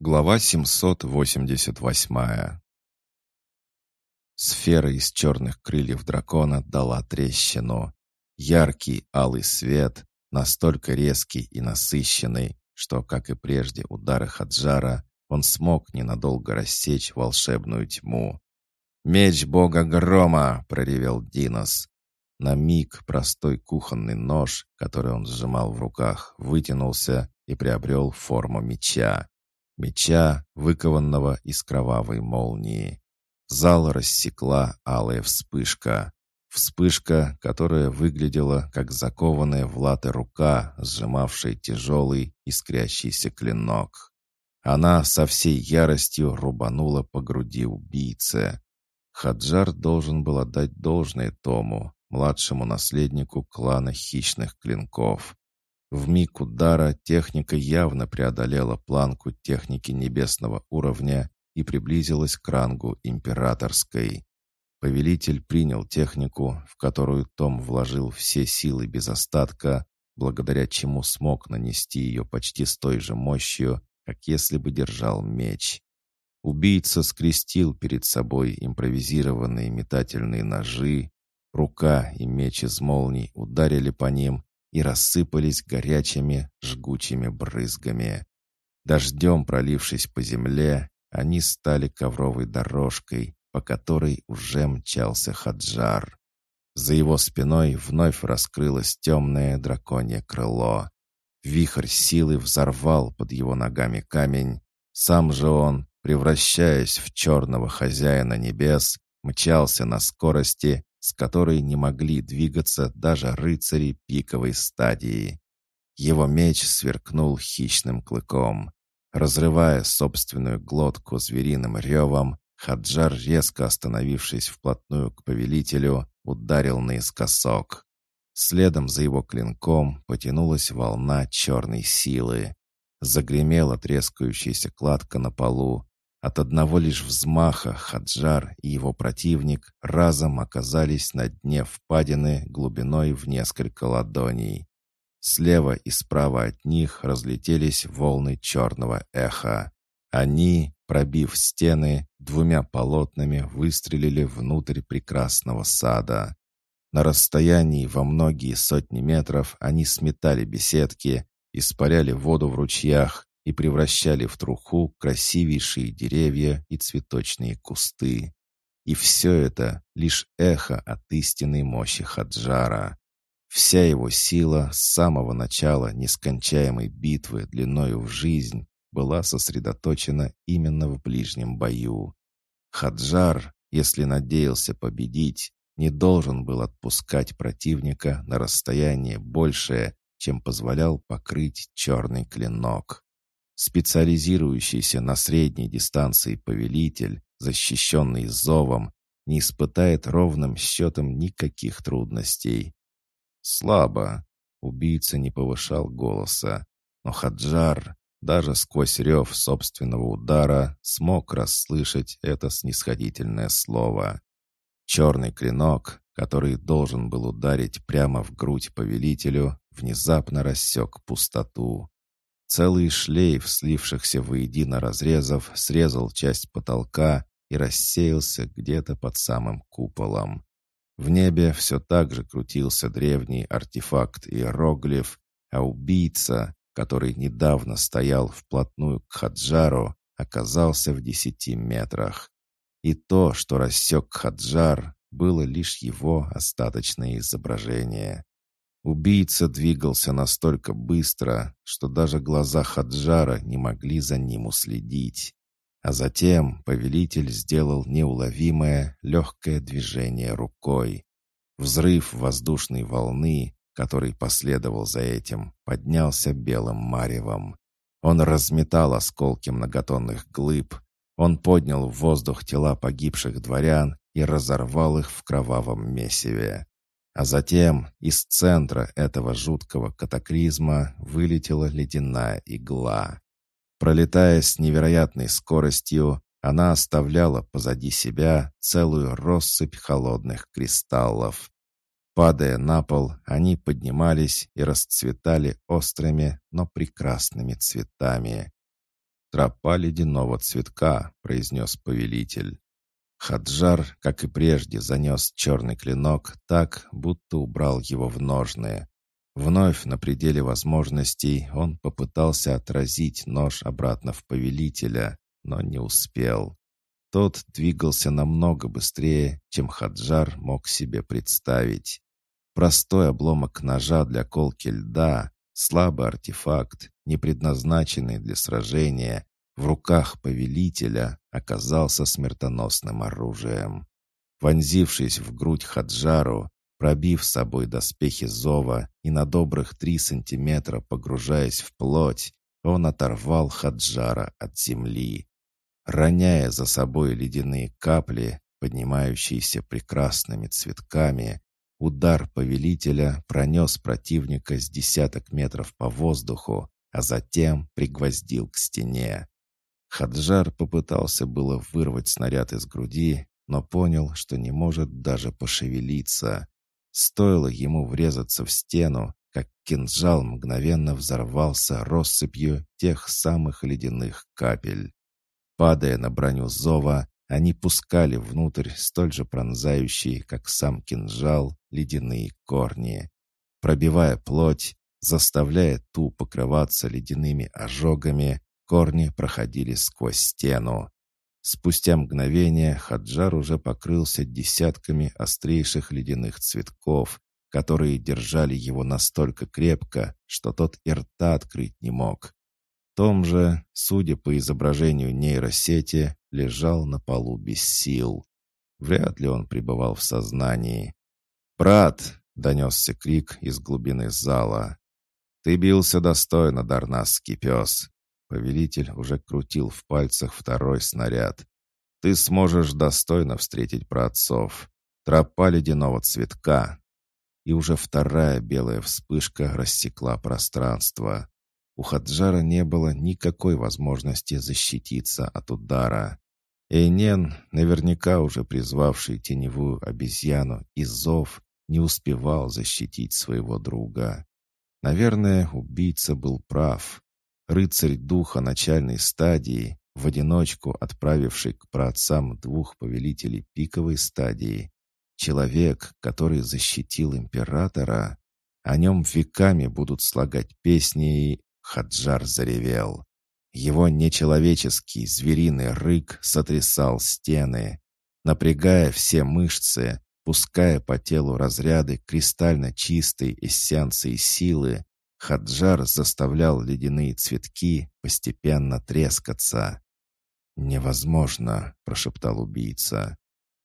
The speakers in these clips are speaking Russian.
Глава 788 Сфера из черных крыльев дракона дала трещину. Яркий алый свет, настолько резкий и насыщенный, что, как и прежде удары Хаджара, он смог ненадолго рассечь волшебную тьму. «Меч бога грома!» — проревел Динос. На миг простой кухонный нож, который он сжимал в руках, вытянулся и приобрел форму меча меча, выкованного из кровавой молнии. Зал рассекла алая вспышка. Вспышка, которая выглядела как закованная в латы рука, сжимавшая тяжелый искрящийся клинок. Она со всей яростью рубанула по груди убийцы. Хаджар должен был отдать должное Тому, младшему наследнику клана хищных клинков. В миг удара техника явно преодолела планку техники небесного уровня и приблизилась к рангу императорской. Повелитель принял технику, в которую Том вложил все силы без остатка, благодаря чему смог нанести ее почти с той же мощью, как если бы держал меч. Убийца скрестил перед собой импровизированные метательные ножи, рука и меч из молний ударили по ним, и рассыпались горячими, жгучими брызгами. Дождем пролившись по земле, они стали ковровой дорожкой, по которой уже мчался Хаджар. За его спиной вновь раскрылось темное драконье крыло. Вихрь силы взорвал под его ногами камень. Сам же он, превращаясь в черного хозяина небес, мчался на скорости, с которой не могли двигаться даже рыцари пиковой стадии. Его меч сверкнул хищным клыком. Разрывая собственную глотку звериным ревом, Хаджар, резко остановившись вплотную к повелителю, ударил наискосок. Следом за его клинком потянулась волна черной силы. Загремела трескающаяся кладка на полу, от одного лишь взмаха Хаджар и его противник разом оказались на дне впадины глубиной в несколько ладоней. Слева и справа от них разлетелись волны черного эха. Они, пробив стены, двумя полотнами выстрелили внутрь прекрасного сада. На расстоянии во многие сотни метров они сметали беседки, испаряли воду в ручьях, и превращали в труху красивейшие деревья и цветочные кусты. И все это лишь эхо от истинной мощи Хаджара. Вся его сила с самого начала нескончаемой битвы длиною в жизнь была сосредоточена именно в ближнем бою. Хаджар, если надеялся победить, не должен был отпускать противника на расстояние большее, чем позволял покрыть черный клинок. Специализирующийся на средней дистанции повелитель, защищенный зовом, не испытает ровным счетом никаких трудностей. Слабо. Убийца не повышал голоса. Но Хаджар, даже сквозь рев собственного удара, смог расслышать это снисходительное слово. Черный клинок, который должен был ударить прямо в грудь повелителю, внезапно рассек пустоту. Целый шлейф слившихся воедино разрезов срезал часть потолка и рассеялся где-то под самым куполом. В небе все так же крутился древний артефакт иероглиф, а убийца, который недавно стоял вплотную к Хаджару, оказался в десяти метрах. И то, что рассек Хаджар, было лишь его остаточное изображение. Убийца двигался настолько быстро, что даже глаза Хаджара не могли за ним уследить. А затем повелитель сделал неуловимое, легкое движение рукой. Взрыв воздушной волны, который последовал за этим, поднялся белым маревом. Он разметал осколки многотонных глыб, он поднял в воздух тела погибших дворян и разорвал их в кровавом месиве. А затем из центра этого жуткого катаклизма вылетела ледяная игла. Пролетая с невероятной скоростью, она оставляла позади себя целую россыпь холодных кристаллов. Падая на пол, они поднимались и расцветали острыми, но прекрасными цветами. тропа ледяного цветка», — произнес повелитель. Хаджар, как и прежде, занес черный клинок так, будто убрал его в ножны. Вновь на пределе возможностей он попытался отразить нож обратно в повелителя, но не успел. Тот двигался намного быстрее, чем Хаджар мог себе представить. Простой обломок ножа для колки льда, слабый артефакт, не предназначенный для сражения, в руках повелителя оказался смертоносным оружием. Вонзившись в грудь Хаджару, пробив с собой доспехи Зова и на добрых три сантиметра погружаясь в плоть, он оторвал Хаджара от земли роняя за собой ледяные капли, поднимающиеся прекрасными цветками, удар повелителя пронес противника с десяток метров по воздуху, а затем пригвоздил к стене. Хаджар попытался было вырвать снаряд из груди, но понял, что не может даже пошевелиться. Стоило ему врезаться в стену, как кинжал мгновенно взорвался россыпью тех самых ледяных капель. Падая на броню зова, они пускали внутрь столь же пронзающие, как сам кинжал, ледяные корни. Пробивая плоть, заставляя ту покрываться ледяными ожогами, корни проходили сквозь стену. Спустя мгновение Хаджар уже покрылся десятками острейших ледяных цветков, которые держали его настолько крепко, что тот и рта открыть не мог. Том же, судя по изображению нейросети, лежал на полу без сил. Вряд ли он пребывал в сознании. «Брат!» — донесся крик из глубины зала. «Ты бился достойно, дарнасский пес!» Повелитель уже крутил в пальцах второй снаряд. «Ты сможешь достойно встретить праотцов. Тропа ледяного цветка!» И уже вторая белая вспышка рассекла пространство. У Хаджара не было никакой возможности защититься от удара. Эйнен, наверняка уже призвавший теневую обезьяну из зов, не успевал защитить своего друга. Наверное, убийца был прав. Рыцарь духа начальной стадии, в одиночку отправивший к праотцам двух повелителей пиковой стадии, человек, который защитил императора, о нем веками будут слагать песни и Хаджар заревел. Его нечеловеческий звериный рык сотрясал стены. Напрягая все мышцы, пуская по телу разряды кристально чистой эссенции силы, Хаджар заставлял ледяные цветки постепенно трескаться. «Невозможно», — прошептал убийца.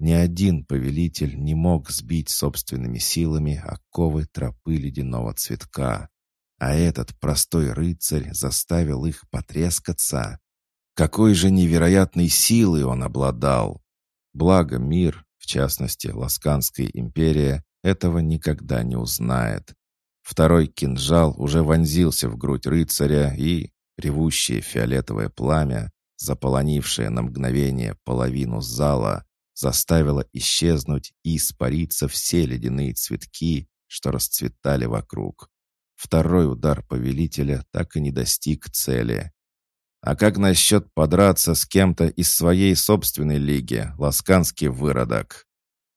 Ни один повелитель не мог сбить собственными силами оковы тропы ледяного цветка. А этот простой рыцарь заставил их потрескаться. Какой же невероятной силой он обладал! Благо мир, в частности Ласканская империя, этого никогда не узнает. Второй кинжал уже вонзился в грудь рыцаря и, ревущее фиолетовое пламя, заполонившее на мгновение половину зала, заставило исчезнуть и испариться все ледяные цветки, что расцветали вокруг. Второй удар повелителя так и не достиг цели. А как насчет подраться с кем-то из своей собственной лиги, ласканский выродок?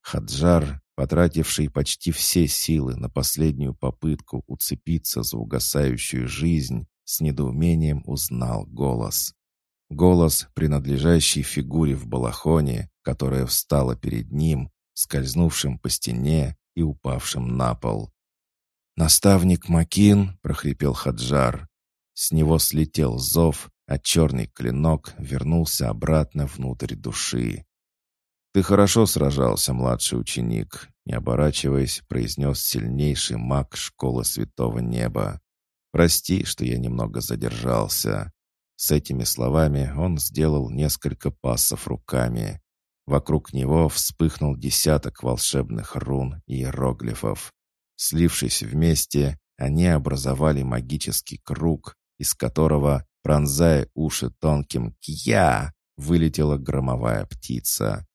Хаджар, потративший почти все силы на последнюю попытку уцепиться за угасающую жизнь, с недоумением узнал голос. Голос, принадлежащий фигуре в балахоне, которая встала перед ним, скользнувшим по стене и упавшим на пол. «Наставник Макин!» — прохрипел Хаджар. С него слетел зов, а черный клинок вернулся обратно внутрь души. «Ты хорошо сражался, младший ученик», — не оборачиваясь, произнес сильнейший маг школы Святого Неба. «Прости, что я немного задержался». С этими словами он сделал несколько пассов руками. Вокруг него вспыхнул десяток волшебных рун и иероглифов. Слившись вместе, они образовали магический круг, из которого, пронзая уши тонким «кья», вылетела громовая птица.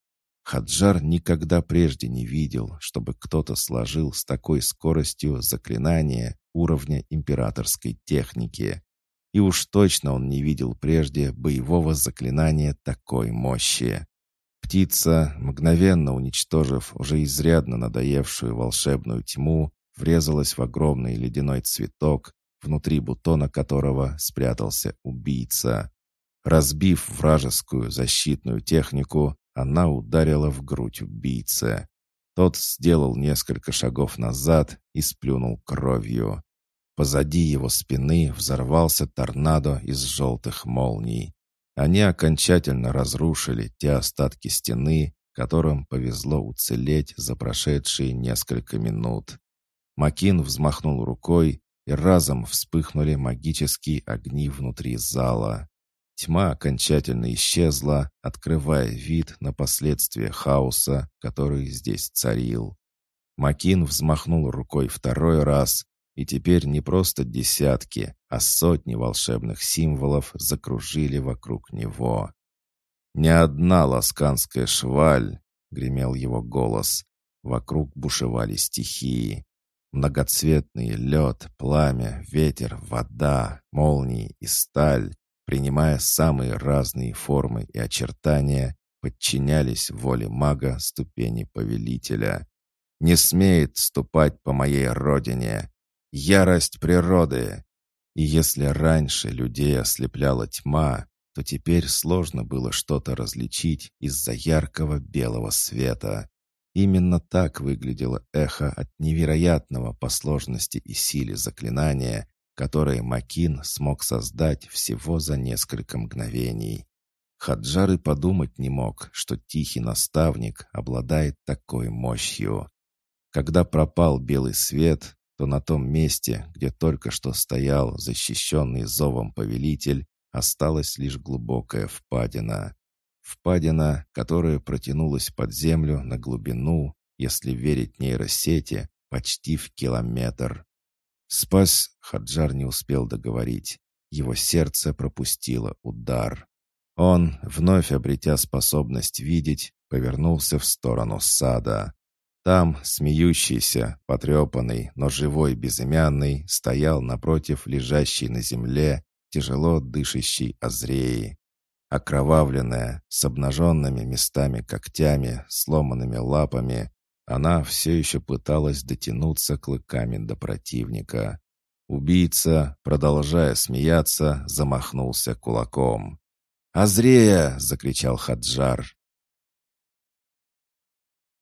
Хаджар никогда прежде не видел, чтобы кто-то сложил с такой скоростью заклинание уровня императорской техники. И уж точно он не видел прежде боевого заклинания такой мощи. Птица, мгновенно уничтожив уже изрядно надоевшую волшебную тьму, врезалась в огромный ледяной цветок, внутри бутона которого спрятался убийца. Разбив вражескую защитную технику, она ударила в грудь убийцы. Тот сделал несколько шагов назад и сплюнул кровью. Позади его спины взорвался торнадо из желтых молний. Они окончательно разрушили те остатки стены, которым повезло уцелеть за прошедшие несколько минут. Макин взмахнул рукой, и разом вспыхнули магические огни внутри зала. Тьма окончательно исчезла, открывая вид на последствия хаоса, который здесь царил. Макин взмахнул рукой второй раз, и теперь не просто десятки, а сотни волшебных символов закружили вокруг него. «Не одна ласканская шваль!» — гремел его голос. Вокруг бушевали стихии. Многоцветный лед, пламя, ветер, вода, молнии и сталь, принимая самые разные формы и очертания, подчинялись воле мага ступени повелителя. «Не смеет ступать по моей родине! Ярость природы!» И если раньше людей ослепляла тьма, то теперь сложно было что-то различить из-за яркого белого света. Именно так выглядело эхо от невероятного по сложности и силе заклинания, которое Макин смог создать всего за несколько мгновений. Хаджар и подумать не мог, что тихий наставник обладает такой мощью. Когда пропал белый свет, то на том месте, где только что стоял защищенный зовом повелитель, осталась лишь глубокая впадина. Впадина, которая протянулась под землю на глубину, если верить нейросети, почти в километр. «Спас!» — Хаджар не успел договорить. Его сердце пропустило удар. Он, вновь обретя способность видеть, повернулся в сторону сада. Там, смеющийся, потрепанный, но живой безымянный, стоял напротив лежащей на земле, тяжело дышащей Азреи. Окровавленная, с обнаженными местами когтями, сломанными лапами, она все еще пыталась дотянуться клыками до противника. Убийца, продолжая смеяться, замахнулся кулаком. «Азрея!» — закричал Хаджар.